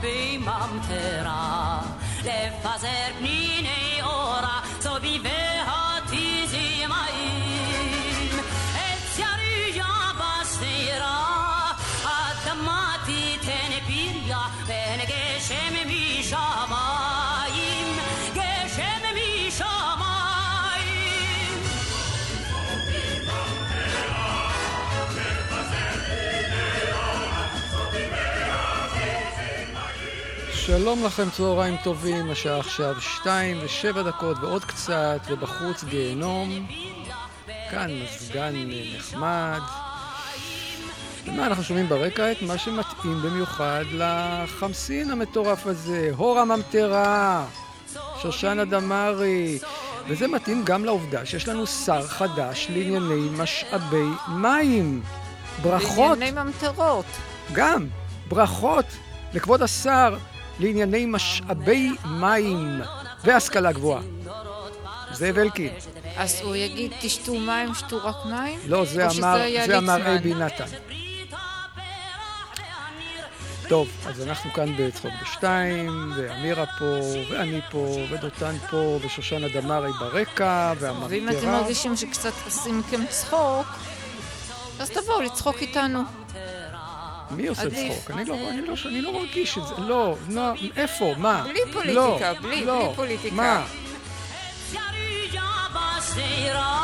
be mamtera. Leffa ser ni שלום לכם, צהריים טובים, השעה עכשיו שתיים ושבע דקות ועוד קצת, ובחוץ גיהנום. כאן מזגן נחמד. ומה אנחנו שומעים ברקע? את מה שמתאים במיוחד לחמסין המטורף הזה, הור הממטרה, שושנה דמארי. וזה מתאים גם לעובדה שיש לנו שר חדש לענייני משאבי מים. ברכות. בענייני ממטרות. גם ברכות לכבוד השר לענייני משאבי מים והשכלה גבוהה. זאב אלקין. אז הוא יגיד, תשתו מים, שתו רק מים? לא, זה אמר, זה אמר? אייבי נתן. טוב, אז אנחנו כאן בצחוק בשתיים, ואמירה פה, ואני פה, ודותן פה, ושושנה דמארי ברקע, והממטרה. ואם אתם מרגישים שקצת עושים מכם צחוק, אז תבואו לצחוק איתנו. מי עושה עדיף. צחוק? אני לא, אני, לא, אני לא מרגיש את זה. לא, לא, איפה? מה? בלי פוליטיקה, לא, בלי- לא. בלי פוליטיקה. מה? اتسياريا باستيرا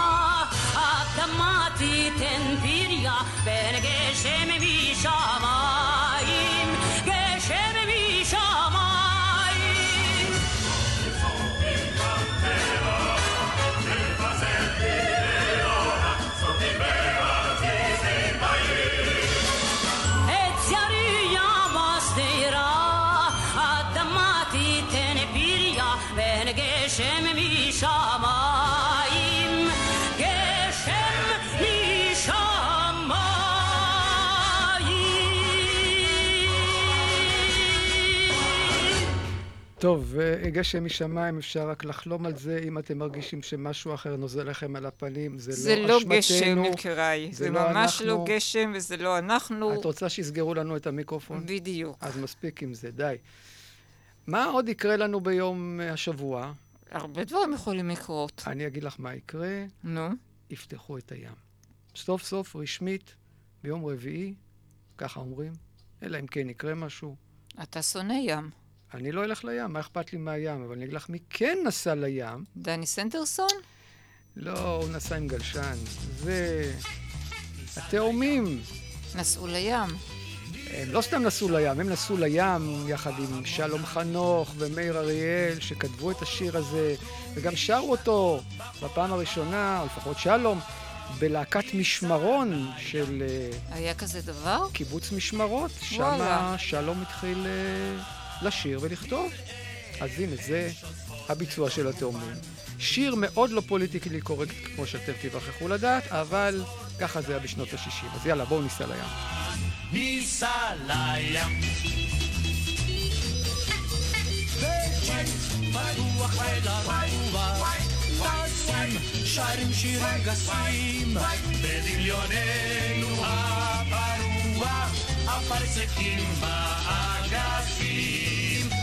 ادماتي تنبيريا بين قشم ميشامايم טוב, אה, גשם משמיים, אפשר רק לחלום על זה, אם אתם מרגישים שמשהו אחר נוזל לכם על הפנים, זה, זה לא לא אשמתנו. גשם, יקיריי. זה זה לא ממש לא אנחנו. גשם וזה לא אנחנו. את רוצה שיסגרו לנו את המיקרופון? בדיוק. אז מספיק עם זה, די. מה עוד יקרה לנו ביום אה, השבוע? הרבה דברים יכולים לקרות. אני אגיד לך מה יקרה, נו, יפתחו את הים. סוף סוף, רשמית, ביום רביעי, ככה אומרים, אלא אם כן יקרה משהו. אתה שונא ים. אני לא אלך לים, מה אכפת לי מהים? אבל אני אגיד לך מי כן נסע לים. דני סנדרסון? לא, הוא נסע עם גלשן. זה... התאומים. נסעו לים. הם לא סתם נסעו לים, הם נסעו לים יחד עם שלום חנוך ומאיר אריאל, שכתבו את השיר הזה, וגם שרו אותו בפעם הראשונה, או לפחות שלום, בלהקת משמרון של אה, היה כזה דבר? קיבוץ משמרות. שם וואלה. שלום התחיל אה, לשיר ולכתוב. אז הנה, זה הביצוע של התאומים. שיר מאוד לא פוליטיקלי קורקט, כמו שאתם תיווכחו לדעת, אבל ככה זה היה בשנות ה-60. אז יאללה, בואו ניסע לים. ניסע לים. טסים, שרים שירים גסים, בדמיוננו הפרוע, אפרסקים באגסים,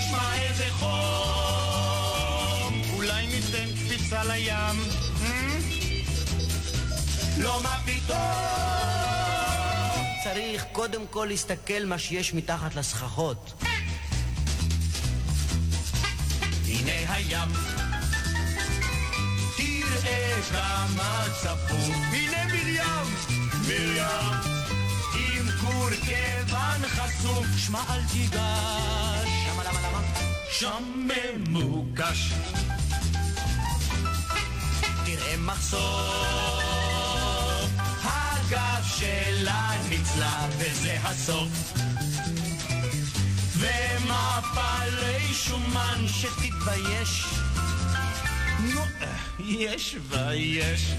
שמע איזה חול על הים? אה? לא מה פתאום! צריך קודם כל להסתכל מה שיש מתחת לסככות. הנה הים, תראה כמה צפו. הנה מרים, מרים, קורקבן חשוף. שמע אל תיגש, למה, למה, למה? שם ממוקש. תראה מחסור, הגב שלה נצלה, וזה הסוף. ומפלי שומן שתתבייש. נו, יש ויש.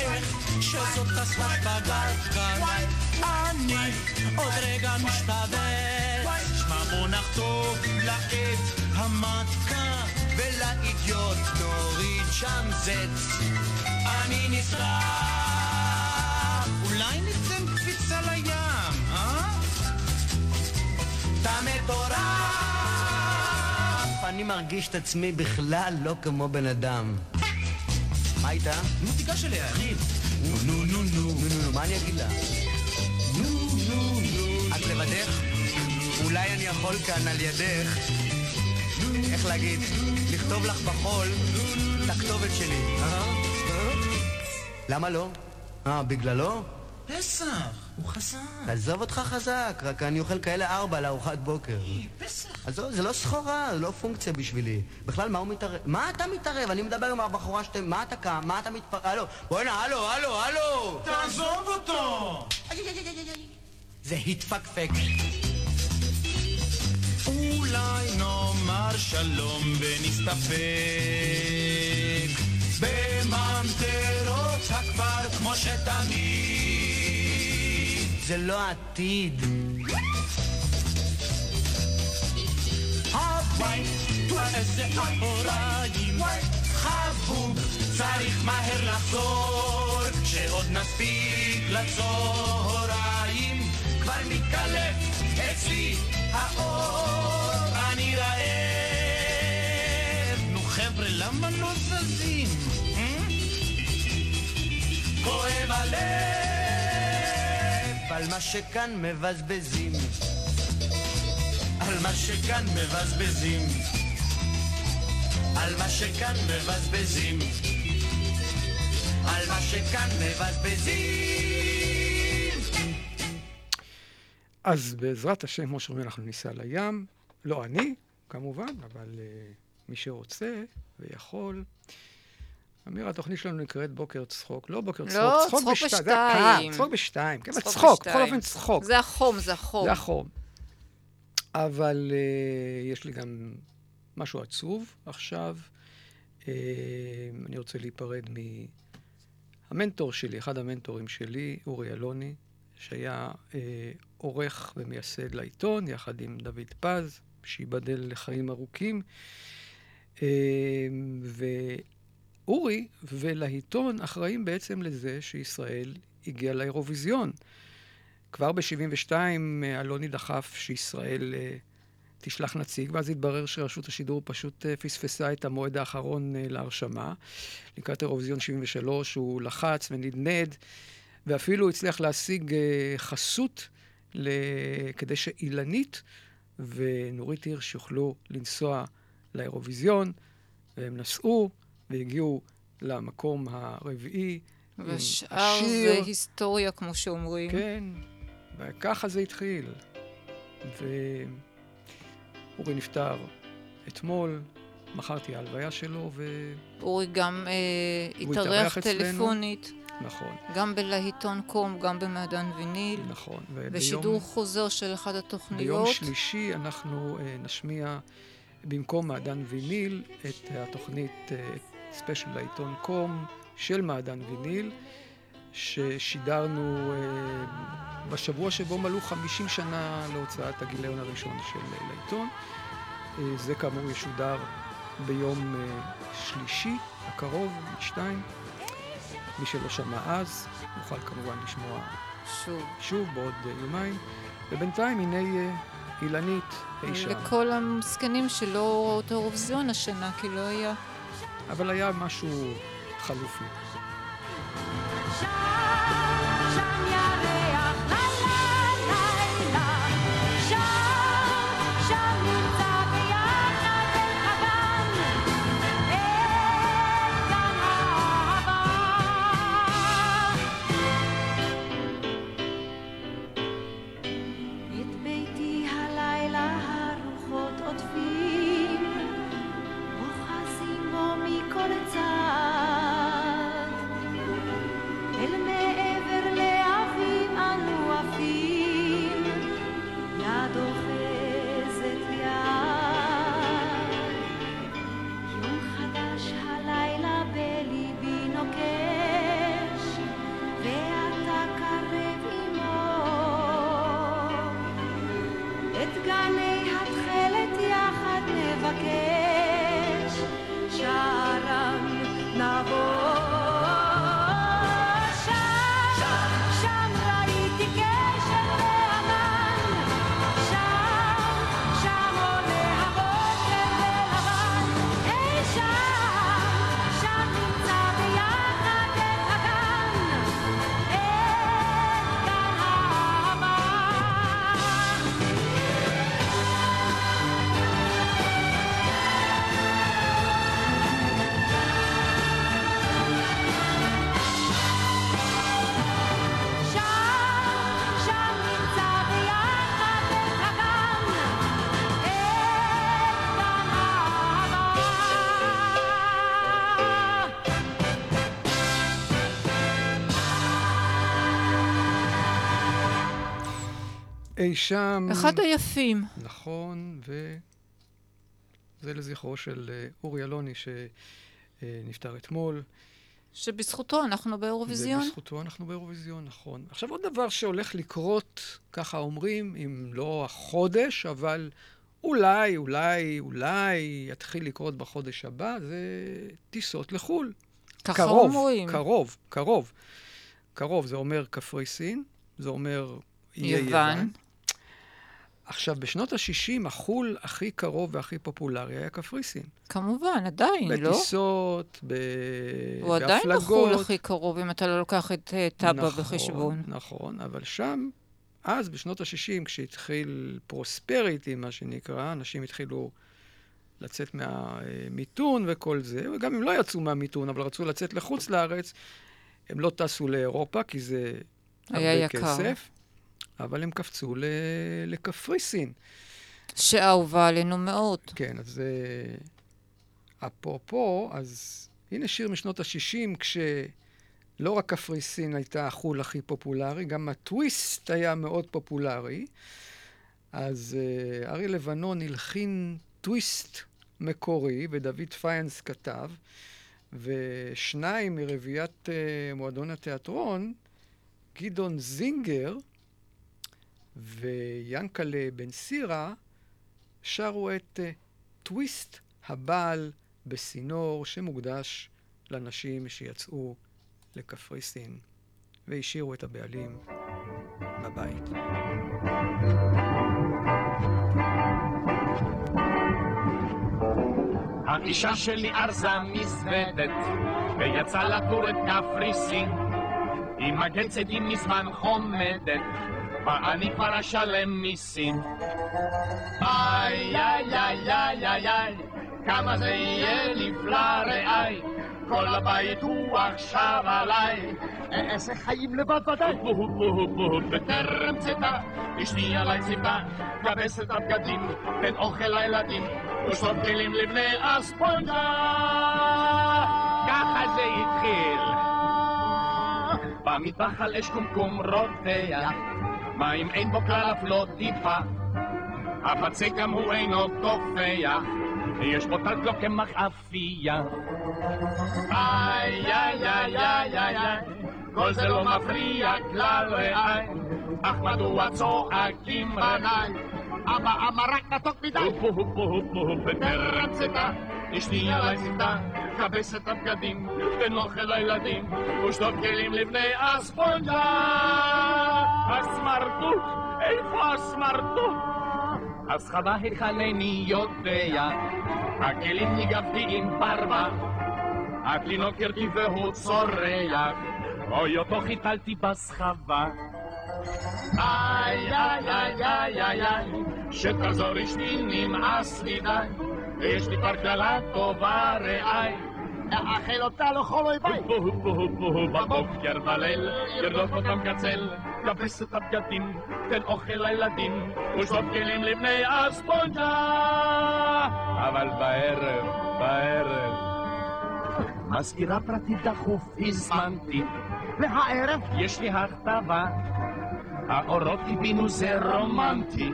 איך שזאת אסמת בגלגל. אני עוד רגע משתבץ. שמע מונח טוב לעת המתקה, ולאידיוט נוריד שם זץ. אני נסחף, אולי ניתן קפיצה לים, אה? אתה מטורף! אני מרגיש את עצמי בכלל לא כמו בן אדם. מה איתה? נו, תיגש אליה, אחי. נו, נו, נו, נו. נו, נו, נו, מה אני אגיד לה? נו, נו, נו. את לבדך? אולי אני יכול כאן על ידך, איך להגיד, לכתוב לך בחול את הכתובת שלי. אה? אה? למה לא? אה, בגללו? פסח, הוא חזק. עזוב אותך חזק, רק אני אוכל כאלה ארבע לארוחת בוקר. פסח. עזוב, זה לא סחורה, זה לא פונקציה בשבילי. בכלל, מה הוא מתערב? מה אתה מתערב? אני מדבר עם הבחורה שאתם... מה אתה קם? מה אתה מתפר... הלו, בוא'נה, הלו, הלו, הלו! תעזוב אותו! זה התפקפק. אולי נאמר שלום ונסתפק בממטרות הכפר כמו שתמיד. זה לא אחוריים חבוב, צריך מהר לחזור, שעוד נספיק לצהריים, כבר מתקלף אצלי האור, אני רעב. נו חבר'ה, למה לא זזים? אה? כואב הלב. על מה שכאן מבזבזים. על מה שכאן מבזבזים. על מה שכאן מבזבזים. על מה שכאן מבזבזים. אז בעזרת השם, כמו שאומרים, אנחנו ניסע לים. לא אני, כמובן, אבל uh, מי שרוצה ויכול. אמיר, התוכנית שלנו נקראת בוקר צחוק. לא בוקר צחוק, לא, צחוק צחוק בשתיים. זה. הקהל, צחוק בשתיים. כן, צחוק צחוק, בכל. אופן צחוק. זה החום, זה החום. זה החום. אבל uh, יש לי גם משהו עצוב עכשיו. Uh, אני רוצה להיפרד מהמנטור שלי, אחד המנטורים שלי, אורי אלוני, שהיה uh, עורך ומייסד לעיתון, יחד עם דוד פז, שייבדל לחיים ארוכים. Uh, ואורי ולעיתון אחראים בעצם לזה שישראל הגיעה לאירוויזיון. כבר ב-72' אלוני דחף שישראל אה, תשלח נציג, ואז התברר שרשות השידור פשוט אה, פספסה את המועד האחרון אה, להרשמה. לקראת אירוויזיון 73 הוא לחץ ונדנד, ואפילו הצליח להשיג אה, חסות ל... כדי שאילנית ונורית הירש יוכלו לנסוע לאירוויזיון, והם נסעו והגיעו למקום הרביעי. והשאר. זה היסטוריה, כמו שאומרים. כן, וככה זה התחיל. ואורי נפטר אתמול, מחר תהיה ההלוויה שלו, אורי גם אה, התארח. טלפונית, ונכון, גם בלהיטון קום, גם במעדן ויניל, נכון. ושידור חוזר של אחת ביום התוכניות. שלישי אנחנו uh, נשמיע במקום מעדן ויניל את התוכנית ספיישל לעיתון קום של מעדן ויניל, ששידרנו uh, בשבוע שבו מלאו 50 שנה להוצאת הגיליון הראשון של uh, לעיתון. Uh, זה כאמור ישודר ביום שלישי הקרוב, שתיים. מי שלא שמע אז, יוכל כמובן לשמוע שוב. שוב בעוד אה, יומיים. ובינתיים הנה אה, אילנית אי שם. לכל המסכנים שלא ראו את האירוויזיון השנה, כי לא היה. אבל היה משהו חלופי. אי שם... אחד היפים. נכון, וזה לזכרו של אה, אורי אלוני שנפטר אתמול. שבזכותו אנחנו באירוויזיון. ובזכותו אנחנו באירוויזיון, נכון. עכשיו עוד דבר שהולך לקרות, ככה אומרים, אם לא החודש, אבל אולי, אולי, אולי יתחיל לקרות בחודש הבא, זה טיסות לחו"ל. ככה קרוב, אומרים. קרוב, קרוב. קרוב, זה אומר קפריסין, זה אומר יוון. יוון. עכשיו, בשנות ה-60, החו"ל הכי קרוב והכי פופולרי היה קפריסין. כמובן, עדיין, לא? בטיסות, ב... הוא עדיין בהפלגות. בחו"ל הכי קרוב, אם אתה לא לוקח את אה, טאבה נכון, בחשבון. נכון, אבל שם, אז בשנות ה-60, כשהתחיל פרוספריטי, מה שנקרא, אנשים התחילו לצאת מהמיתון וכל זה, וגם אם לא יצאו מהמיתון, אבל רצו לצאת לחוץ לארץ, הם לא טסו לאירופה, כי זה היה הרבה יקר. כסף, אבל הם קפצו. לקפריסין. שאהובה עלינו מאוד. כן, אז אה, אפרופו, אז הנה שיר משנות ה-60, כשלא רק קפריסין הייתה החו"ל הכי פופולרי, גם הטוויסט היה מאוד פופולרי. אז אה, אריה לבנון הלחין טוויסט מקורי, ודוד פיינס כתב, ושניים מרביעיית אה, מועדון התיאטרון, גדעון זינגר ויאנקלה בן סירה, שרו את אה, טוויסט הבעל בסינור, שמוקדש לנשים שיצאו לקפריסין והשאירו את הבעלים בבית. האישה שלי ארזה מזוודת, ויצאה לטור את קפריסין. עם הגצת היא מזמן חומדת, ואני כבר אשלם מיסים. איי, איי, איי, איי, איי, איי, כמה זה יהיה נפלא רעי, כל הבית הוא עכשיו עליי. אעשה חיים לבד ודאי. בטרם צאתה, אשתי עליי ציוותה, כבס את הבגדים, תן אוכל לילדים, ושטוף כלים לבני אספונג'ה. ככה זה התחיל. במטבח על אש קומקום רותח, מים אין בו כלל אף לא טיפה. הבצק גם הוא אינו תופח, יש בו טלט לא קמח אפייה. איי, איי, איי, איי, איי, איי, כל זה לא מפריע כלל רעי, אך מדוע צועקים בניי? אבא אמר רק מתוק מדי. הופו הופו הופו הופו בטרם צאתה, אשתי עליי ציוותה, כבס את הבגדים, תן אוכל לילדים, ושטוף כלים לבני אספונג'ה. הסמרטוט, איפה הסמרטוט? אז חווה היכלני יודע, הכלים ניגבתי עם פרווה, התינוק הרטיב והוא צורח, אוי אותו חיתלתי בסחבה. איי איי איי איי איי איי, שתחזור אשתי נמאס לי די, ויש לי כבר כללה טובה רעי. אאכל אותה לכל אויביי. בבוקר בליל, ירדוף אותם קצל, כבס את הבגדים, תן אוכל לילדים, ושטוף כלים לבני הספונג'ה. אבל בערב, בערב, מזכירה פרטית דחוף הזמנתי, והערב יש לי הכתבה, האורות הבינו זה רומנטי,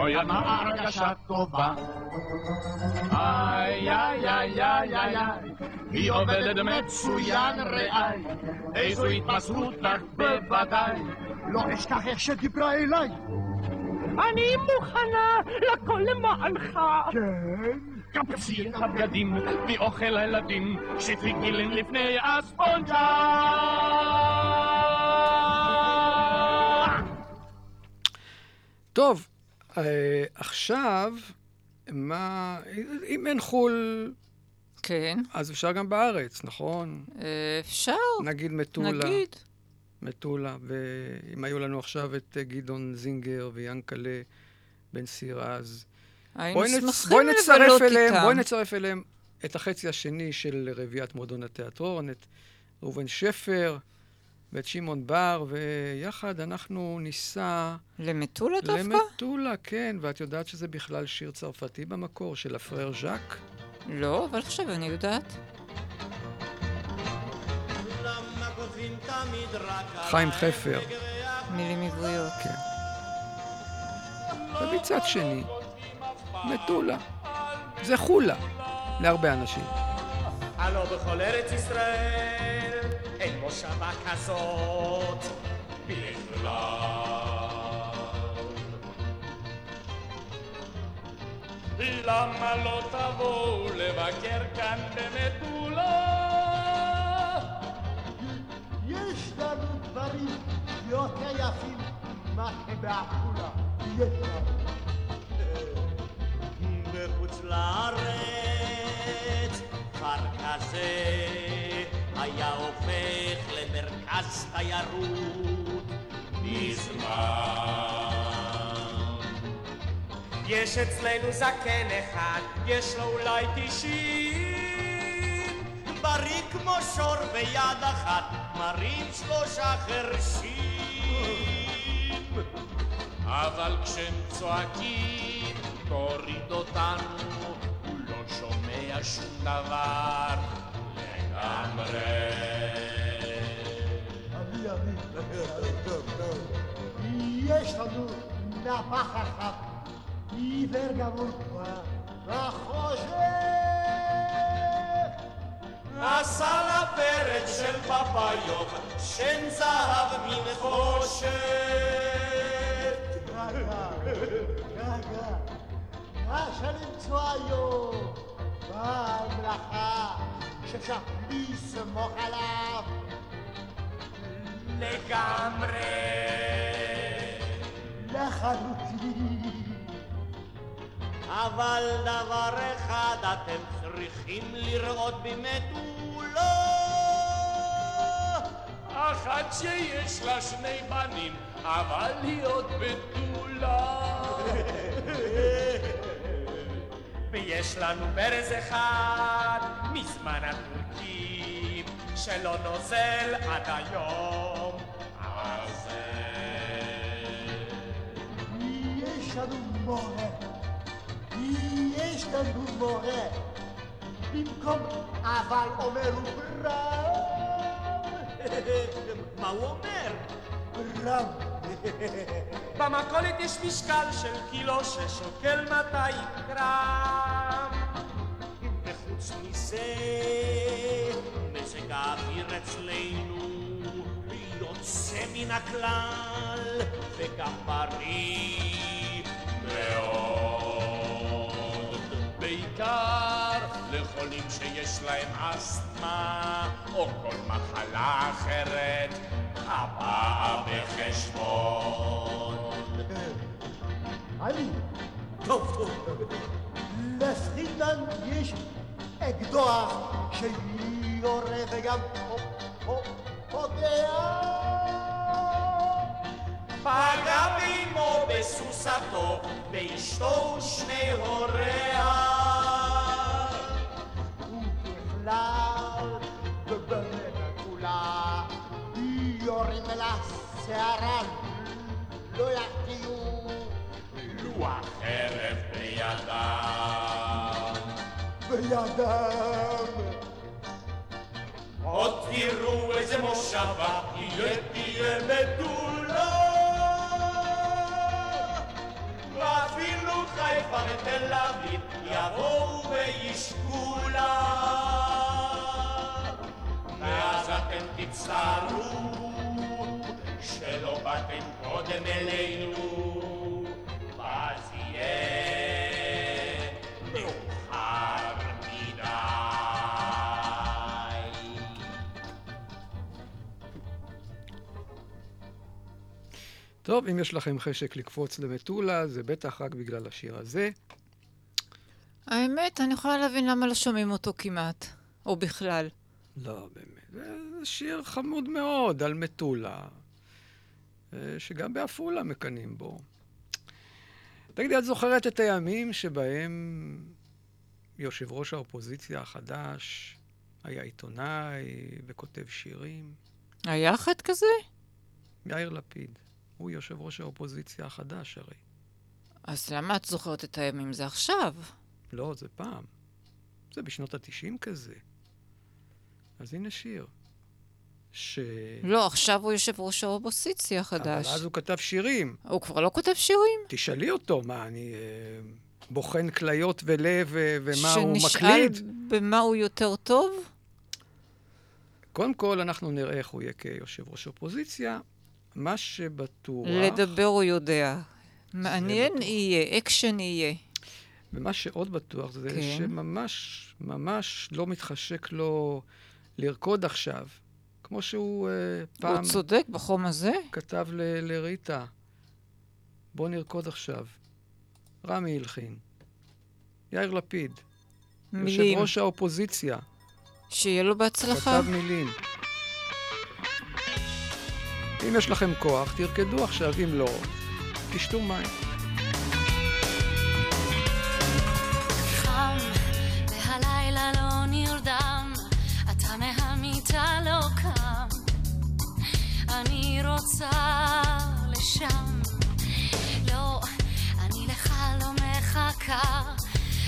אוי מה הרגשה טובה. איי איי איי איי איי איי, היא עובדת מצוין רעי, איזו התמסרות לך בוודאי. לא אשכח איך שדיברה אליי. אני מוכנה לכל למענך. כן? קפצי את הבגדים, תני אוכל לילדים, שטפי כלים לפני הספונג'ה. טוב, אה, עכשיו, מה... אם אין חו"ל, כן, אז אפשר גם בארץ, נכון? אה, אפשר, נגיד מטולה. נגיד. מטולה, ואם היו לנו עכשיו את גדעון זינגר ויאנקלה בן סירה, אז היינו בואי. שמחים לבלות אליהם, איתם. בואי נצרף אליהם את החצי השני של רביעיית מועדון התיאטרון, את ראובן שפר ואת שמעון בר, ויחד אנחנו ניסע למטולה דווקא? למטולה, כן, ואת יודעת שזה בכלל שיר צרפתי במקור, של הפרר ז'אק? לא, אבל עכשיו אני יודעת. חיים חפר, מילים עבריות. כן. ומצד שני, מטולה. זה חולה להרבה אנשים. הלא בכל ארץ ישראל אין מושבה כזאת למה לא תבואו לבקר כאן במטולה? יש לנו דברים יותר יפים מה שבעפולה. יש למרכז תיירות מזמן. יש אצלנו זקן אחד, יש לו אולי תשעים. בריא כמו שור ביד אחת, מרים שלושה חרשים. אבל כשהם צועקים, תוריד אותנו, הוא לא שומע שום דבר לגמרי. אני. טוב, טוב. יש לנו נפח אחד, עיוור גמור כבר, וחושך. עשה לפרץ של פפאיוב, שן זהב מן חושך. רגע, רגע, מה שנמצא היום במלאכה שאפשר לסמוך עליו לגמרי. לחלוטין. אבל דבר אחד אתם צריכים לראות במטולה. אחת שיש לה שני בנים, אבל היא עוד בתולה. ויש לנו ברז אחד מזמן הטורקים, שלא נוזל עד היום. לנו מורה, יש לנו מורה. במקום אבל אומר הוא ברם. מה הוא אומר? ברם. במכולת יש משקל של קילו ששוקל 200 גרם. וחוץ מזה, מזג האוויר אצלנו יוצא מן הכלל, וגם בריא מאוד. בעיקר לחולים שיש להם אסתמה, או כל מחלה אחרת, הבאה בחשבון. אני, טוב, טוב. לפרידמן יש אקדוח שיורה וגם פוגע. פגע באמו בסוסתו, באשתו ושני הוריה. ובכלל, ובמקולה, יורים לה שערה, לא יחטיאו. לוח חרב בידם. בידם. עוד תראו איזה מושבה, יהיה תהיה בתולה. ואפילו חיפה ותל אביב יבואו וישקו טוב, אם יש לכם חשק לקפוץ למטולה, זה בטח רק בגלל השיר הזה. האמת, אני יכולה להבין למה לא שומעים אותו כמעט, או בכלל. לא, באמת. זה שיר חמוד מאוד על מטולה, אה, שגם בעפולה מקנאים בו. תגידי, את זוכרת את הימים שבהם יושב ראש האופוזיציה החדש היה עיתונאי וכותב שירים? היה אחד כזה? יאיר לפיד. הוא יושב ראש האופוזיציה החדש הרי. אז למה את זוכרת את הימים? זה עכשיו. לא, זה פעם. זה בשנות התשעים כזה. אז הנה שיר. ש... לא, עכשיו הוא יושב ראש האופוזיציה אבל החדש. אז הוא כתב שירים. הוא כבר לא כותב שירים? תשאלי אותו, מה, אני אה, בוחן כליות ולב ו- ומה הוא שנשאל מקליד? במה הוא יותר טוב? קודם כל, אנחנו נראה איך הוא יהיה כיושב ראש אופוזיציה. מה שבטוח... לדבר הוא יודע. מעניין בטוח. יהיה, אקשן יהיה. ומה שעוד בטוח זה כן. שממש, ממש לא מתחשק לו לרקוד עכשיו. כמו שהוא אה, פעם הוא צודק בחום הזה? כתב ל- לריטה, בוא נרקוד עכשיו. רמי הלחין. יאיר לפיד, יושב מילים. ראש האופוזיציה, שיהיה לו בהצלחה. כתב מילים. אם יש לכם כוח, תרקדו עכשיו, אם לא, תשתו מים. חם, והלילה לא לא לא.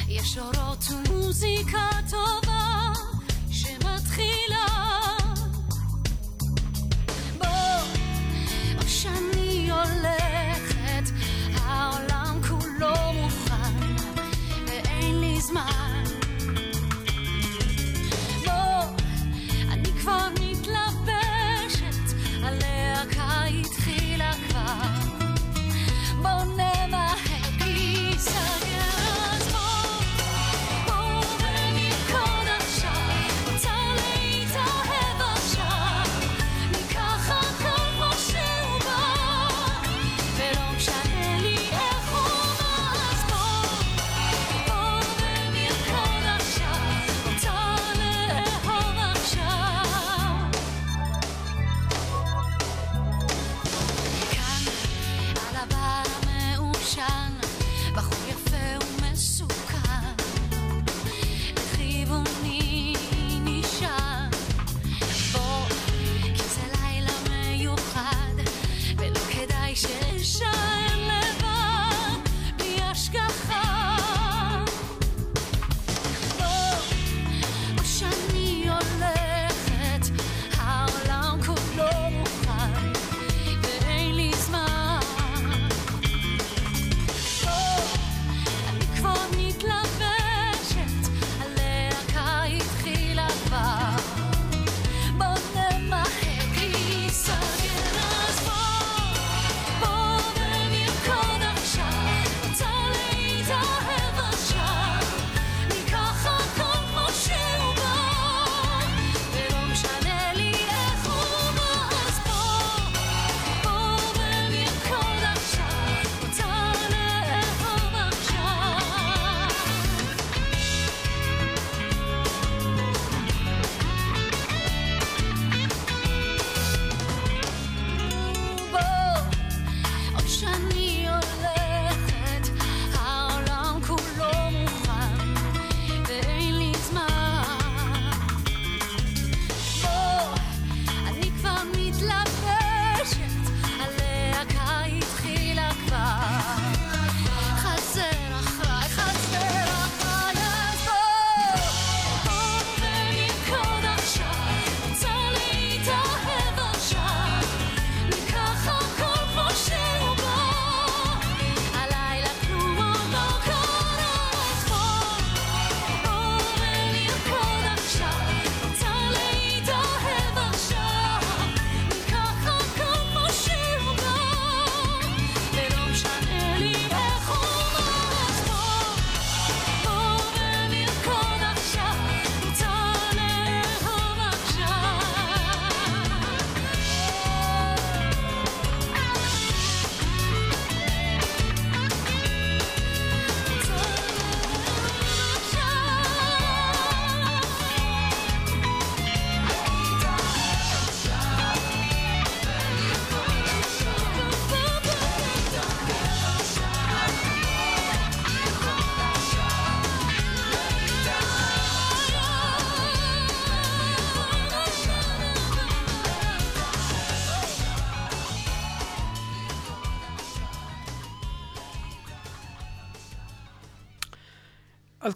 יש אורות ומוזיקה טובה או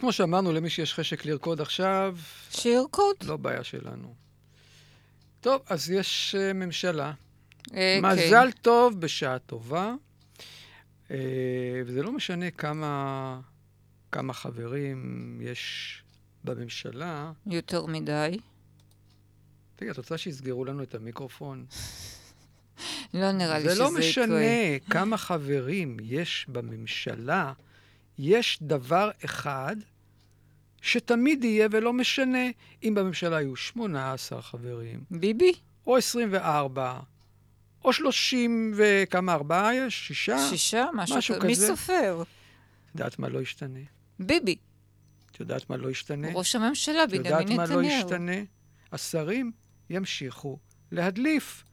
כמו שאמרנו, למי שיש חשק לרקוד עכשיו... שירקוד. לא בעיה שלנו. טוב, אז יש uh, ממשלה. אה, מזל כן. טוב בשעה טובה, uh, וזה לא משנה כמה, כמה חברים יש בממשלה. יותר מדי. תגיד, את רוצה שיסגרו לנו את המיקרופון? לא נראה לי שזה זה יקרה. לא משנה כמה חברים יש בממשלה, יש דבר אחד שתמיד יהיה ולא משנה אם בממשלה יהיו 18 חברים. ביבי? או 24, או 30 וכמה, ארבעה יש? שישה? שישה? משהו משהו כזה. מי. סופר? את יודעת מה לא ישתנה? ביבי. את יודעת מה לא ישתנה? ראש הממשלה, את בנימין יודעת מה לא נתניהו. ישתנה? השרים ימשיכו להדליף.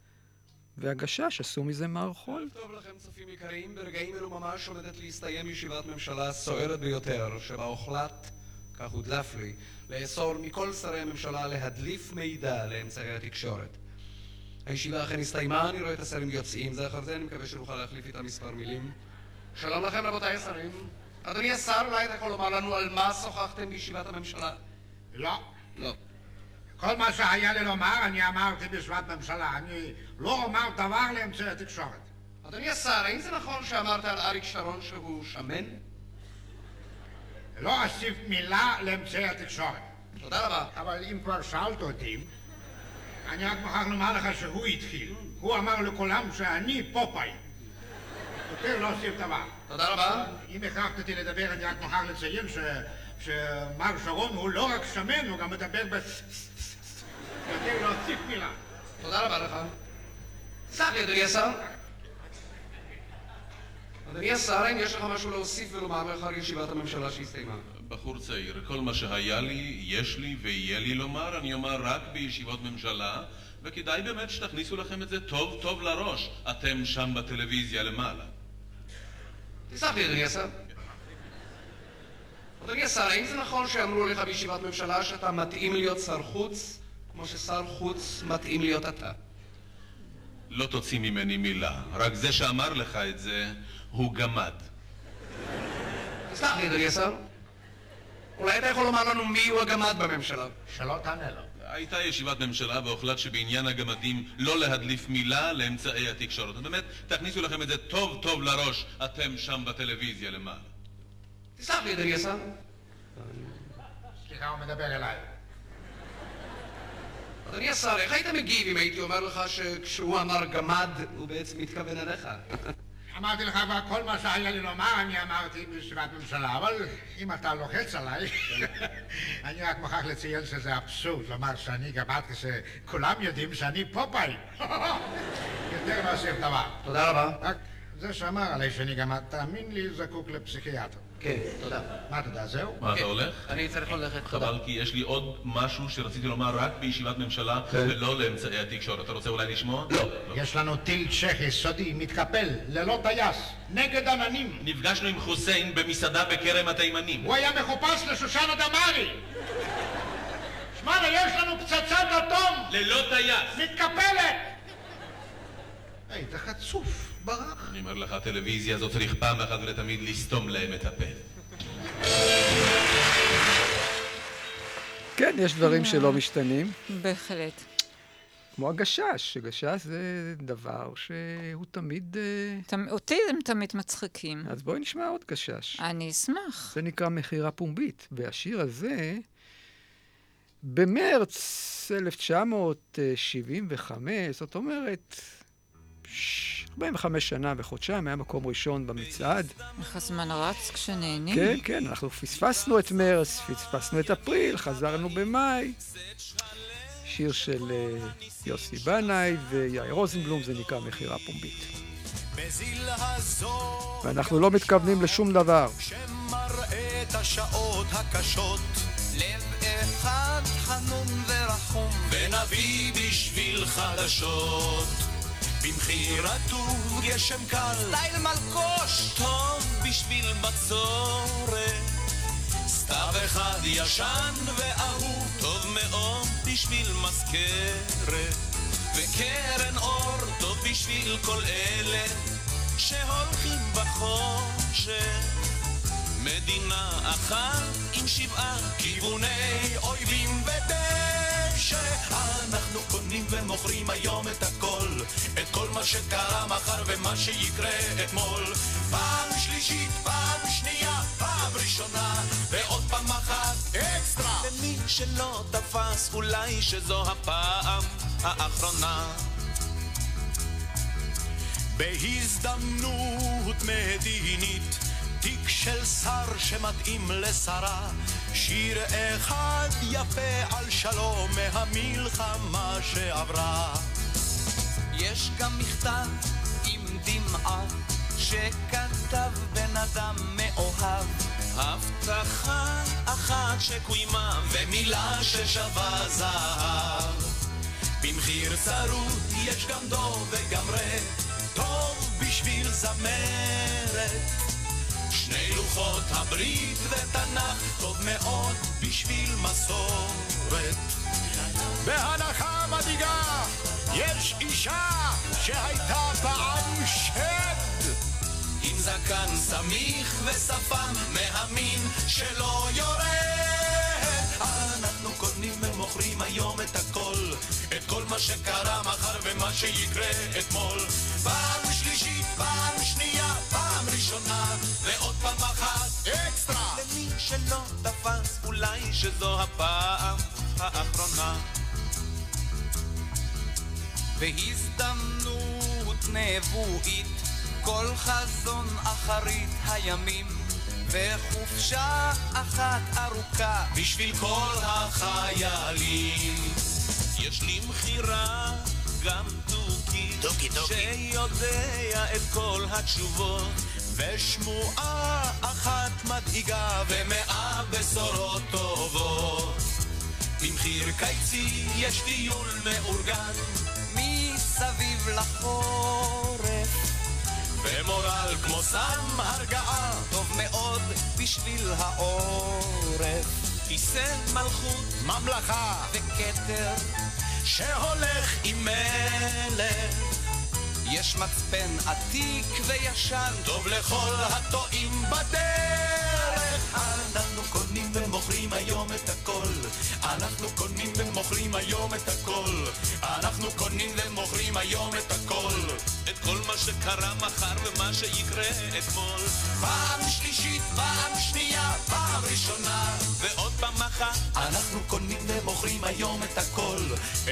והגשש עשו מזה מערכון. טוב לכם, צופים יקרים, ברגעים אלו ממש עומדת להסתיים ישיבת ממשלה סוערת ביותר, שבה הוחלט, כך הודלף לי, לאסור מכל שרי הממשלה להדליף מידע לאמצעי התקשורת. הישיבה אכן הסתיימה, אני רואה את השרים יוצאים זה אחר זה, אני מקווה שנוכל להחליף איתם מספר מילים. שלום לכם רבותיי השרים. אדוני השר, אולי אתה יכול לומר לנו על מה שוחחתם בישיבת הממשלה? לא. לא. כל מה שהיה לי לומר, אני אמרתי בישיבת ממשלה. אני לא אומר דבר לאמצעי התקשורת. אדוני השר, האם זה נכון שאמרת על אריק שרון שהוא שמן? לא אוסיף מילה לאמצעי התקשורת. תודה רבה. אבל אם כבר שאלת אותי, אני רק מוכרח לומר לך שהוא התחיל. הוא אמר לכולם שאני פופאי. יותר לא אוסיף דבר. תודה רבה. אם הכרחת אותי לדבר, אני רק מוכרח לציין ש... שמר שרון הוא לא רק שמן, הוא גם מדבר ב... לא אוסיף מילה. תודה רבה לך. סלח לי, אדוני השר. אדוני השר, האם יש לך משהו להוסיף ולומר לאחר ישיבת הממשלה שהסתיימה? בחור צעיר, כל מה שהיה לי, יש לי ויהיה לי לומר, אני אומר רק בישיבות ממשלה, וכדאי באמת שתכניסו לכם את זה טוב טוב לראש, אתם שם בטלוויזיה למעלה. תסלח לי, אדוני השר. אדוני השר, האם זה נכון שאמרו לך בישיבת ממשלה שאתה מתאים להיות שר חוץ, כמו ששר חוץ מתאים להיות אתה? לא תוציא ממני מילה, רק זה שאמר לך את זה, הוא גמד. תסלח לי, אדוני השר. אולי אתה יכול לומר לנו מיהו הגמד בממשלה? שלא תענה לו. הייתה ישיבת ממשלה והוחלט שבעניין הגמדים לא להדליף מילה לאמצעי התקשורת. באמת, תכניסו לכם את זה טוב טוב לראש, אתם שם בטלוויזיה למעלה. תסלח לי, אדוני השר. סליחה, הוא מדבר אליי. אדוני השר, איך היית מגיב אם הייתי אומר לך שכשהוא אמר גמד, הוא בעצם מתכוון אליך? אמרתי לך כבר כל מה שהיה לי לומר, אני אמרתי בישיבת ממשלה, אבל אם אתה לוחץ עליי, אני רק מוכרח לציין שזה אבסורד לומר שאני גמד כשכולם יודעים שאני פופאי. יותר אוסיף דבר. תודה רבה. רק זה שאמר עליי שאני גמד, תאמין לי, זקוק לפסיכיאטר. כן, תודה. מה תודה, זהו? מה, אתה הולך? אני צריך ללכת. חבל, כי יש לי עוד משהו שרציתי לומר רק בישיבת ממשלה, ולא לאמצעי התקשורת. אתה רוצה אולי לשמוע? לא. יש לנו טיל צ'כי סודי, מתקפל, ללא טייס, נגד עננים. נפגשנו עם חוסיין במסעדה בכרם התימנים. הוא היה מחופש לשושנה דמארי. שמע, יש לנו פצצת אטום! ללא טייס! מתקפלת! היית חצוף, ברח. אני אומר לך, הטלוויזיה הזאת צריך פעם אחת ולתמיד לסתום להם את הפה. כן, יש דברים שלא משתנים. בהחלט. כמו הגשש, הגשש זה דבר שהוא תמיד... אה, תמ- אותי הם תמיד מצחיקים. אז בואי נשמע עוד גשש. אני אשמח. זה נקרא מכירה פומבית, והשיר הזה, במרץ 1975, זאת אומרת, ש- 45 שנה וחודשיים, היה מקום ראשון במצעד. איך הזמן רץ כשנהנים. כן, כן, אנחנו פספסנו את מרץ, פספסנו את אפריל, חזרנו במאי. שיר של אה, יוסי בנאי ויאיר רוזנבלום, זה נקרא מכירה פומבית. ואנחנו לא מתכוונים לשום דבר. שמראה את השעות הקשות. לב אחד חנון ורחום, ונביא בשביל חדשות. במחיר הטוב גשם קל, סטייל מלקוש, טוב בשביל בצורת. סתיו אחד ישן ואהוב, טוב מאוד בשביל מזכרת. וקרן אור, טוב בשביל כל אלה שהולכים בחושך. מדינה אחת עם שבעה כיווני אויבים ודשא אנחנו קונים ומוכרים היום את הכל את כל מה שקרה מחר ומה שיקרה אתמול. פעם שלישית, פעם שנייה, פעם ראשונה ועוד פעם אחת אקסטרה. למי שלא תפס אולי שזו הפעם האחרונה. בהזדמנות מדינית תיק של שר שמתאים לשרה שיר אחד יפה על שלום מהמלחמה שעברה. יש גם מכתב עם דמעה שכתב בן אדם מאוהב. הבטחה אחת שקוימה ומילה ששווה זהב. במחיר צרוד יש גם דוב וגם רד טוב בשביל זמרת שני לוחות הברית ותנ"ך טוב מאוד בשביל מסורת. בהנחה מדאיגה יש אישה שהייתה פעם שד. עם זקן סמיך ושפם מהמין שלא יורד. אנחנו קונים ומוכרים היום את הכל את כל מה שקרה מחר ומה שיקרה אתמול. פעם שלישית, פעם שנייה, פעם ראשונה ועוד פעם אחת. אקסטרה! למי שלא תפס אולי שזו הפעם האחרונה. בהזדמנות נבואית כל חזון אחרית הימים וחופשה אחת ארוכה בשביל כל החיילים. יש לי מכירה גם תוכי שיודע את כל התשובות ושמועה אחת מדאיגה ומאה בשורות טובות. במחיר קיצי יש טיול מאורגן מסביב לחורף. ומורל כמו סם הרגעה טוב מאוד בשביל העורף. כיסא מלכות ממלכה. וכתר שהולך עם מלך. יש מצפן עתיק וישן טוב לכל הטועים בדרך. אנחנו קונים ומוכרים היום את הכל. אנחנו קונים ומוכרים היום את הכל. אנחנו קונים ומוכרים היום את הכל את כל מה שקרה מחר ומה שיקרה אתמול. פעם שלישית, פעם שנייה, פעם ראשונה. ועוד פעם אחת אנחנו קונים ומוכרים היום את הכל.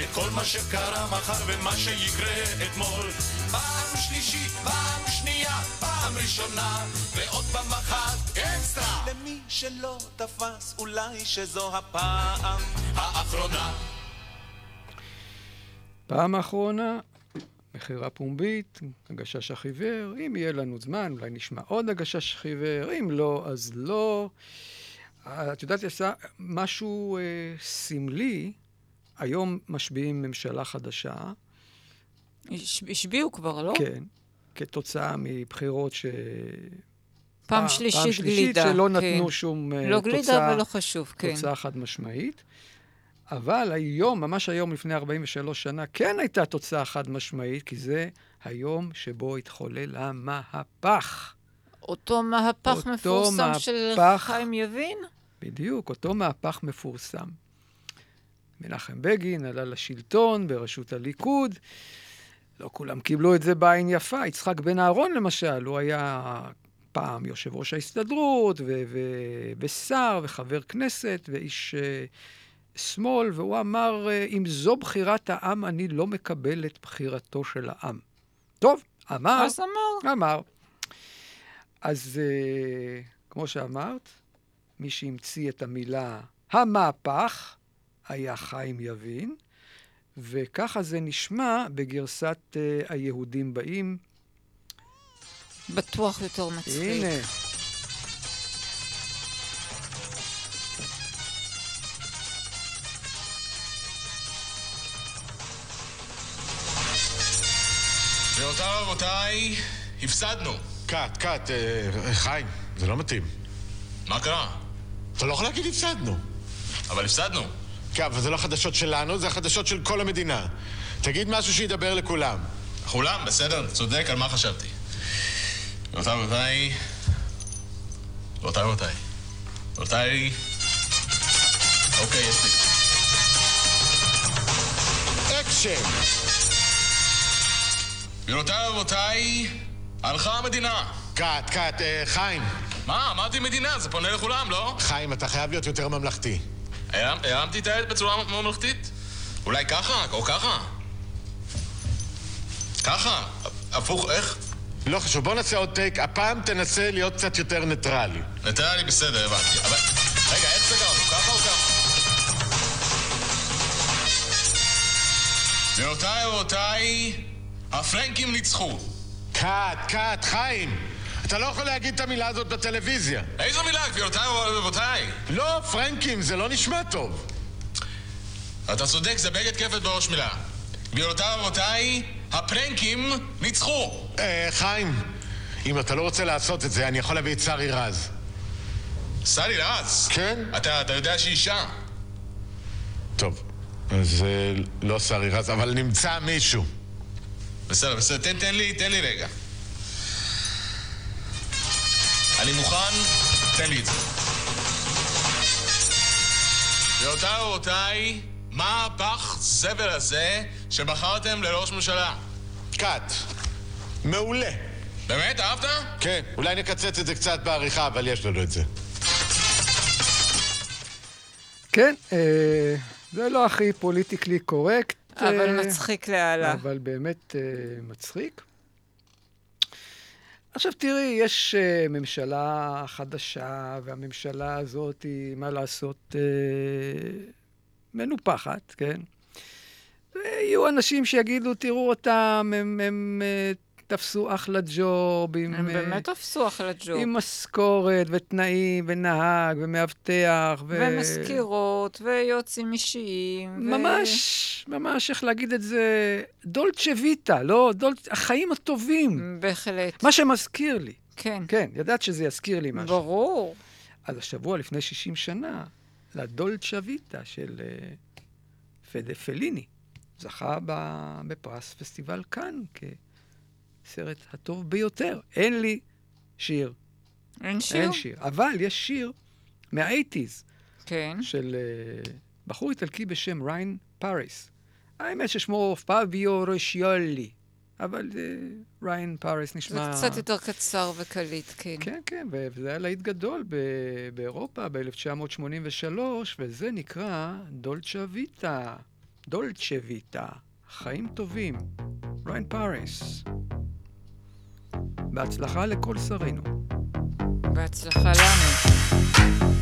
את כל מה שקרה מחר ומה שיקרה אתמול. פעם שלישית, פעם שנייה, פעם ראשונה. ועוד פעם אחת אקסטרה. למי שלא תפס אולי שזו הפעם האחרונה. פעם האחרונה, מכירה פומבית, הגשש החיוור, אם יהיה לנו זמן, אולי נשמע עוד הגשש החיוור, אם לא, אז לא. את יודעת, עשה משהו אה, סמלי, היום משביעים ממשלה חדשה. השביעו כבר, לא? כן, כתוצאה מבחירות ש... פעם שלישית פעם שלישית גלידה, שלא כן. נתנו שום אה, לא תוצאה, גלידה ולא חשוב, כן. תוצאה חד משמעית. אבל היום, ממש היום לפני 43 שנה, כן הייתה תוצאה חד משמעית, כי זה היום שבו התחולל המהפך. אותו מהפך אותו מפורסם של מהפך- חיים יבין? בדיוק, אותו מהפך מפורסם. מנחם בגין עלה לשלטון בראשות הליכוד, לא כולם קיבלו את זה בעין יפה. יצחק בן אהרון, למשל, הוא היה פעם יושב ראש ההסתדרות, ושר, וחבר כנסת, ואיש אה, שמאל, והוא אמר, אה, אם זו בחירת העם, אני לא מקבל את בחירתו של העם. טוב, אמר. אז אמר. אמר. אז אה, כמו שאמרת, מי שהמציא את המילה המהפך היה חיים יבין, וככה זה נשמע בגרסת אה, היהודים באים. בטוח יותר מצחיק. הנה. ורבותיי, הפסדנו. קאט, קאט, אה, חיים, זה לא מתאים. מה קרה? אתה לא יכול להגיד הפסדנו. אבל הפסדנו. כן, אבל זה לא חדשות שלנו, זה החדשות של כל המדינה. תגיד משהו שידבר לכולם. כולם, בסדר, צודק, על מה חשבתי. גבירותיי ורבותיי, רבותיי, רבותיי. רבותיי... אוקיי, יש לי. אקשן! גבירותיי ורבותיי, הלכה המדינה. קאט, קאט, אה, חיים. מה? אמרתי מדינה, זה פונה לכולם, לא? חיים, אתה חייב להיות יותר ממלכתי. הרמתי את היד בצורה ממלכתית? אולי ככה, או ככה? ככה? הפוך, איך? לא חשוב, בוא נעשה עוד טייק. הפעם תנסה להיות קצת יותר ניטרלי. ניטרלי בסדר, הבנתי. אבל... רגע, איך סגרנו? ככה או ככה? גבירותיי ורבותיי, הפרנקים ניצחו. cut, cut, חיים! אתה לא יכול להגיד את המילה הזאת בטלוויזיה. איזו מילה, גבירותיי ורבותיי? לא, פרנקים, זה לא נשמע טוב. אתה צודק, זה בגד כפת בראש מילה. גבירותיי ורבותיי, הפרנקים ניצחו. אה, חיים, אם אתה לא רוצה לעשות את זה, אני יכול להביא את שרי רז. סלי רז? כן? אתה, אתה יודע שהיא אישה. טוב, אז אה, לא שרי רז, אבל נמצא מישהו. בסדר, בסדר, תן, תן לי, תן לי רגע. אני מוכן, תן לי את זה. גבירותיי ורבותיי, מה הפח זבל הזה שבחרתם לראש ממשלה? קאט. מעולה. באמת? אהבת? כן, אולי נקצץ את זה קצת בעריכה, אבל יש לנו את זה. כן, אה, זה לא הכי פוליטיקלי קורקט. אבל אה, מצחיק לאללה. אבל באמת אה, מצחיק. עכשיו תראי, יש אה, ממשלה חדשה, והממשלה הזאת היא, מה לעשות, אה, מנופחת, כן? ויהיו אנשים שיגידו, תראו אותם, הם, הם אה, תפסו אחלה ג'וב. עם, הם אה, באמת תפסו אחלה ג'וב. עם משכורת ותנאים ונהג ומאבטח. ו... ומזכירות, ויועצים אישיים. ו- ממש, ממש, איך להגיד את זה, דולצ'ה ויטה, לא? דולצ'ה, החיים הטובים. בהחלט. מה שמזכיר לי. כן. כן, ידעת שזה יזכיר לי משהו. ברור. אז השבוע לפני 60 שנה, La Dolce Vita של אה, פדה פליני, זכה בפרס פסטיבל קאן כסרט הטוב ביותר. אין לי שיר. אין שיר? אין שיר. אבל יש שיר מה eighties. כן. של אה, בחור איטלקי בשם ראיין פאריס. האמת ששמו פאביו רושיולי, אבל אה, ראיין פאריס זה נשמע... קצת יותר קצר וקליט, כן. כן, כן, וזה היה להיט גדול ב- באירופה ב-1983, וזה נקרא דולצ'ה ויטה. דולצ'ה ויטה. חיים טובים. ריין פאריס. בהצלחה לכל שרינו. בהצלחה לנו.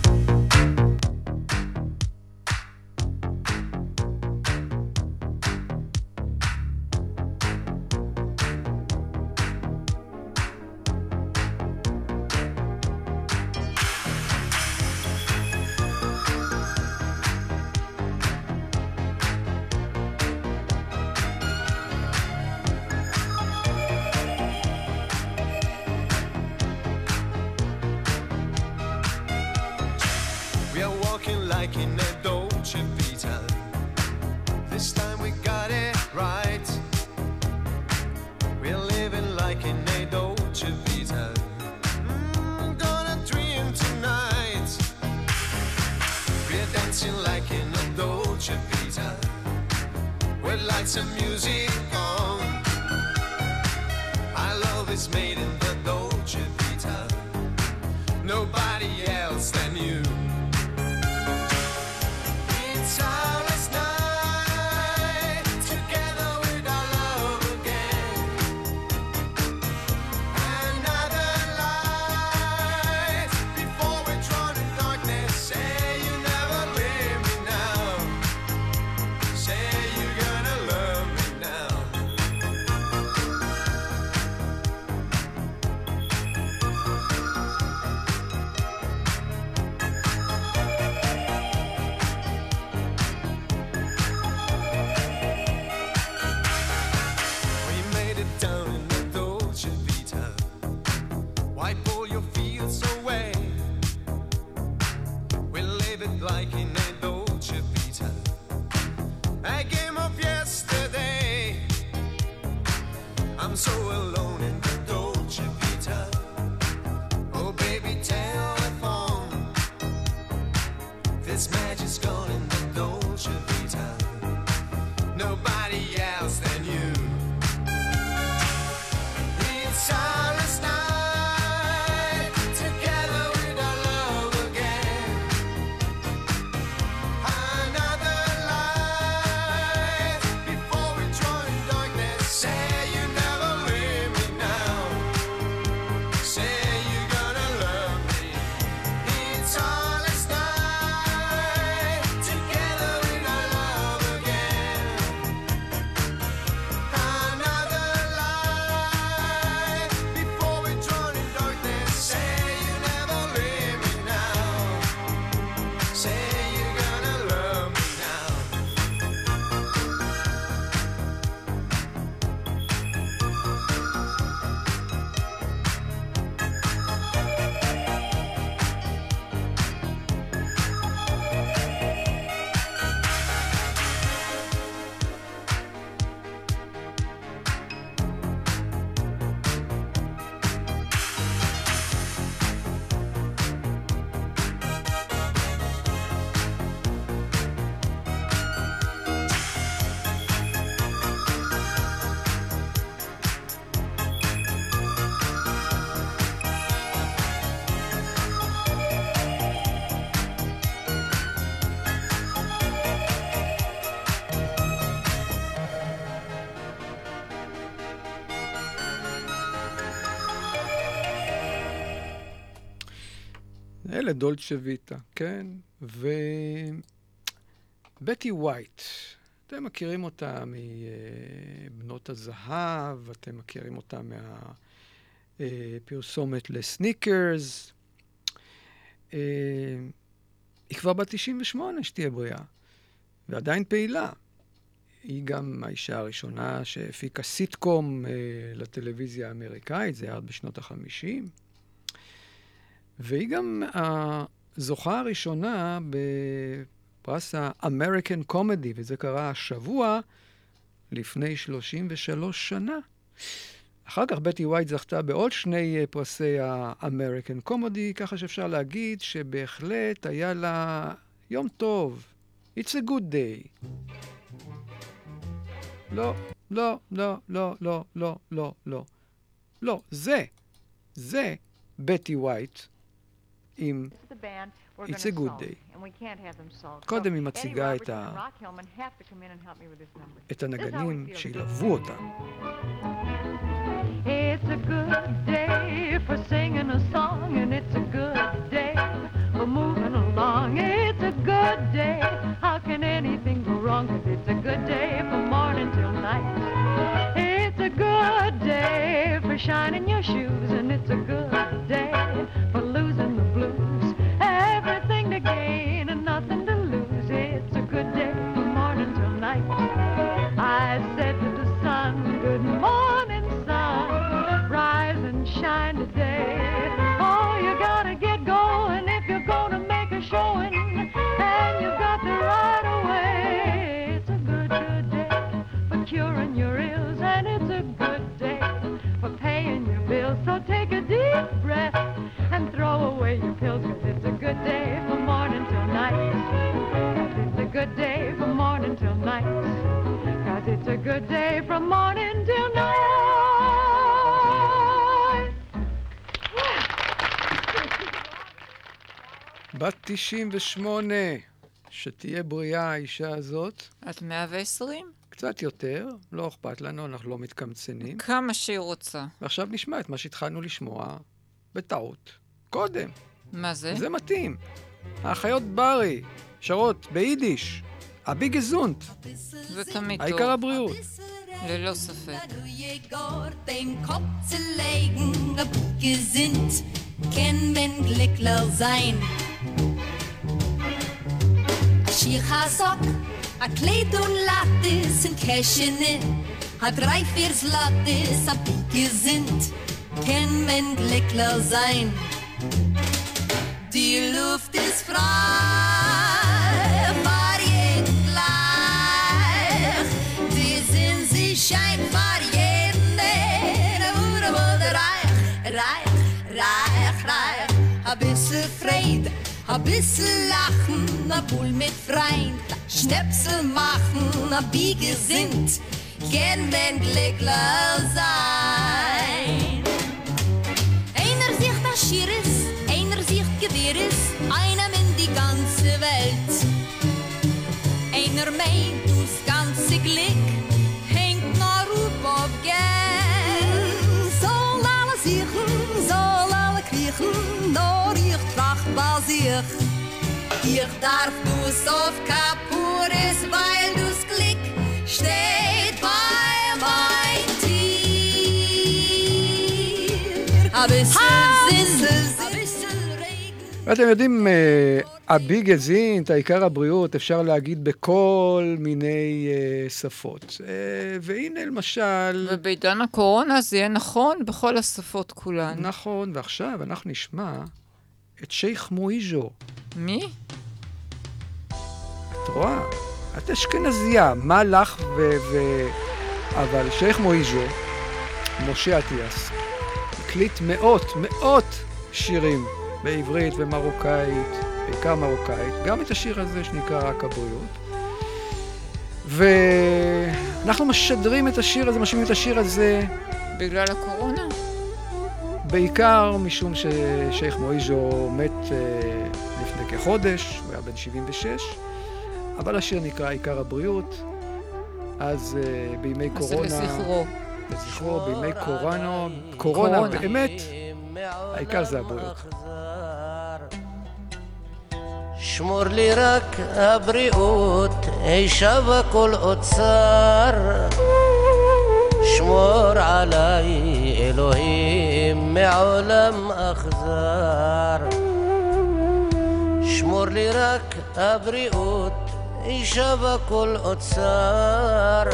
Alone אלה דולצ'ה ויטה, כן. ובטי ווייט, אתם מכירים אותה מבנות הזהב, אתם מכירים אותה מהפרסומת לסניקרס. אה, היא כבר בת 98, שתהיה בריאה, ועדיין פעילה. היא גם האישה הראשונה שהפיקה סיטקום אה, לטלוויזיה האמריקאית, זה היה בשנות ה-50. והיא גם הזוכה הראשונה בפרס ה-American Comedy, וזה קרה השבוע לפני 33 שנה. אחר כך בטי ווייט זכתה בעוד שני אה, פרסי ה-American Comedy, ככה שאפשר להגיד שבהחלט היה לה יום טוב. It's a good day. לא, לא, לא, לא, לא, לא, לא, לא. לא, זה, זה בטי ווייט עם It's a good day. קודם היא מציגה את, ה... את הנגנים שילוו אותה. It's a good day for singing a song, and it's a good day for moving along. It's a good day. How can anything go wrong? Cause it's a good day from morning till night. It's a good day for shining your shoes, and it's a good day gain and nothing to lose. It's a good day from morning till night. I said to the sun, Good morning, good day from morning till night. בת 98, שתהיה בריאה האישה הזאת. את 120? קצת יותר, לא אכפת לנו, אנחנו לא מתקמצנים. כמה שהיא רוצה. ועכשיו נשמע את מה שהתחלנו לשמוע בטעות קודם. מה זה? זה מתאים. האחיות ברי שרות ביידיש, הביג גזונט. זה תמיד טוב. העיקר הבריאות. ללא ספק. den Kopf zu legen, gesinnt, kann man glücklich sein. Schich a Sock, a Kleid und Lattes und Käschene, a drei, vier Slattes, a gesinnt, kann man glücklich sein. Die Luft ist frei, Reich, reich, reich. A bisschen Freude, a bisschen Lachen, a Bull mit Freund, Schnäpsel machen, a Biege sind, kann man glücklich sein. Darf dus auf Kapures, weil dus Glück steht bei mein Tier. ואתם יודעים, אה, הביג הזינט, העיקר הבריאות, אפשר להגיד בכל מיני uh, שפות. Uh, והנה למשל... ובעידן הקורונה זה יהיה נכון בכל השפות כולן. נכון, ועכשיו אנחנו נשמע את שייח' מואיז'ו. מי? את רואה? את אשכנזייה, מה לך ו... ו... אבל שייח' מואיז'ו, משה אטיאס, הקליט מאות, מאות שירים בעברית ומרוקאית, בעיקר מרוקאית, גם את השיר הזה שנקרא רק הבריאות. ואנחנו משדרים את השיר הזה, משמיעים את השיר הזה. בגלל הקורונה? בעיקר משום ששייח' מואיז'ו מת אה, לפני כחודש, הוא היה בן 76, אבל השיר נקרא עיקר הבריאות. אז אה, בימי אז זה קורונה... לזכרו. לזכרו, בימי קורונה, קורונה קורונה. באמת, העיקר זה הבריאות. שמור לי רק הבריאות, הישב הכל אוצר. שמור עליי אלוהים מעולם אכזר. שמור לי רק הבריאות, شبكوا القدسار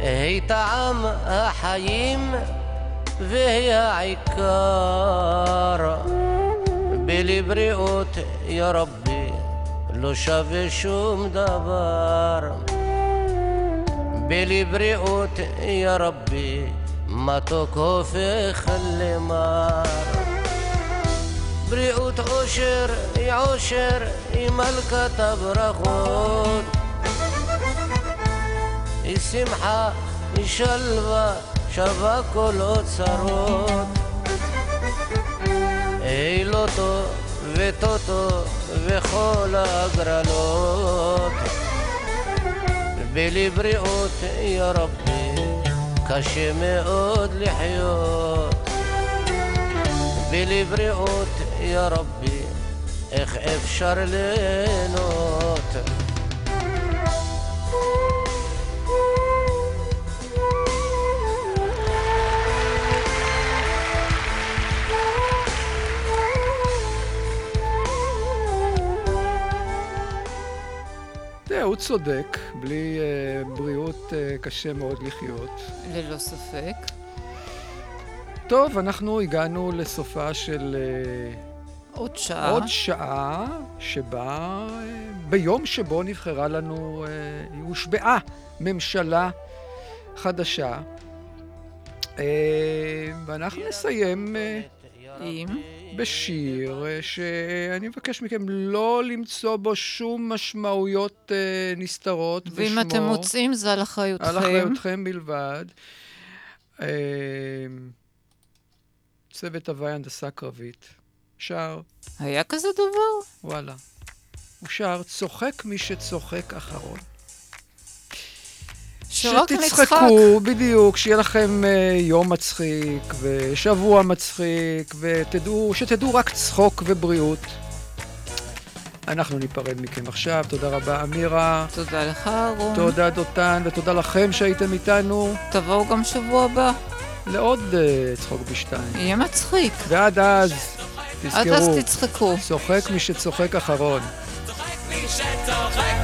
هي طعم حيم وهي عكار بلي بريوت يا ربي لو شافي شو مدبر بلي بريوت يا ربي ما توكو في خلي مار بريوت عشر يعشر היא מלכת הברכות. היא שמחה, היא שלווה, שווה כל אוצרות. היי לוטו וטוטו וכל ההגרלות. בלי בריאות, יא רבי, קשה מאוד לחיות. בלי בריאות, יא רבי, איך אפשר ליהנות? הוא צודק, בלי uh, בריאות uh, קשה מאוד לחיות. ללא ספק. טוב, אנחנו הגענו לסופה של... Uh, עוד שעה. עוד שעה, שבה, ביום שבו נבחרה לנו, היא הושבעה ממשלה חדשה. Uh, ואנחנו נסיים... Uh, עם? בשיר אה, שאני מבקש מכם לא למצוא בו שום משמעויות אה, נסתרות ואם בשמו. ואם אתם מוצאים, זה על אחריותכם. על אחריותכם בלבד. אה, צוות הוואי הנדסה קרבית. שר. היה כזה דבר? וואלה. הוא שר, צוחק מי שצוחק אחרון. שתצחקו, בדיוק, שיהיה לכם uh, יום מצחיק, ושבוע מצחיק, ותדעו, שתדעו רק צחוק ובריאות. אנחנו ניפרד מכם עכשיו. תודה רבה, אמירה. תודה לך, אהרון. תודה, דותן, ותודה לכם שהייתם איתנו. תבואו גם שבוע הבא. לעוד uh, צחוק בשתיים. יהיה מצחיק. ועד אז, תזכרו. עד אז תצחקו. צוחק מי שצוחק אחרון. צוחק מי שצוחק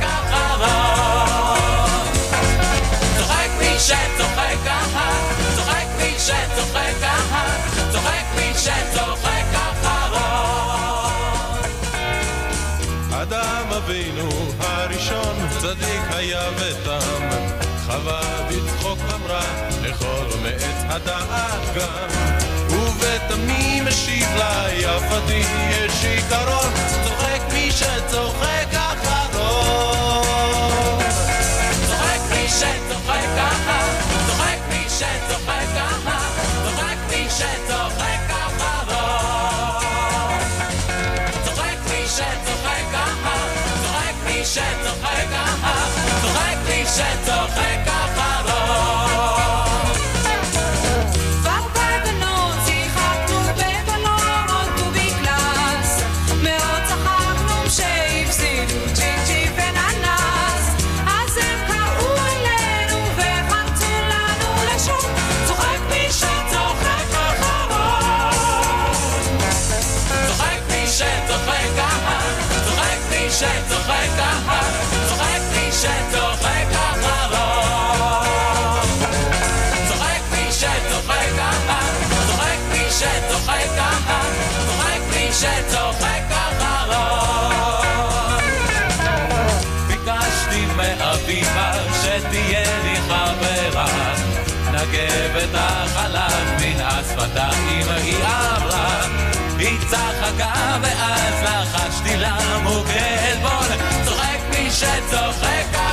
שצוחק ככה, צוחק מי שצוחק ככה, צוחק מי שצוחק אחרון. אדם אבינו הראשון, צדיק היה ותם, חווה בצחוק אמרה, מעץ הדעת גם. ובתמים משיב לה, יפתי יש עיקרון, צוחק מי שצוחק אחרון. צוחק מי שצוחק אחרון. שצוחק ככה, צוחק מי שצוחק אחרון. צוחק מי שצוחק ככה, צוחק מי שצוחק ככה, נגבת החלב מן השפתיים היא אמרה היא צחקה ואז לחשתי לה מוגה עלבון צוחק מי שצוחק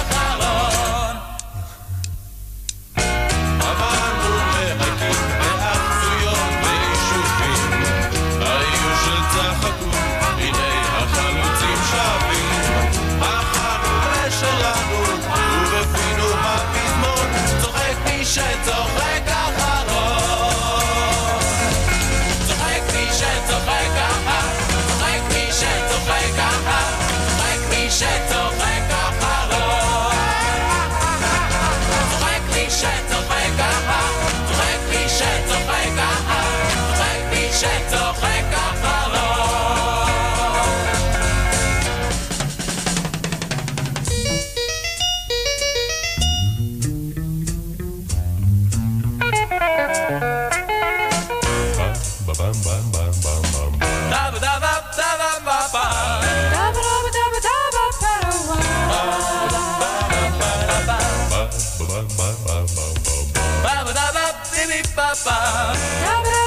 ואם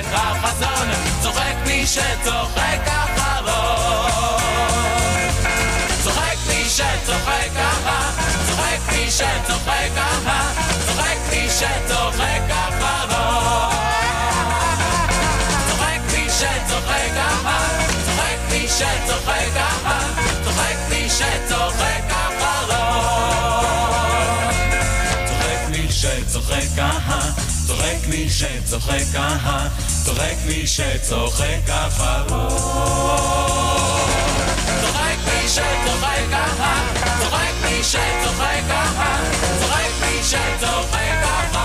את החזון צוחק מי שצוחק אחרון. צוחק מי שצוחק ככה צוחק מי שצוחק ככה צוחק מי שצוחק אחרון. צוחק מי שצוחק ככה, צוחק מי שצוחק ככה, צוחק מי שצוחק אחרון. צוחק מי שצוחק ככה, מי שצוחק ככה, צוחק מי שצוחק ככה, צוחק מי שצוחק ככה, צוחק מי שצוחק ככה, צוחק מי שצוחק ככה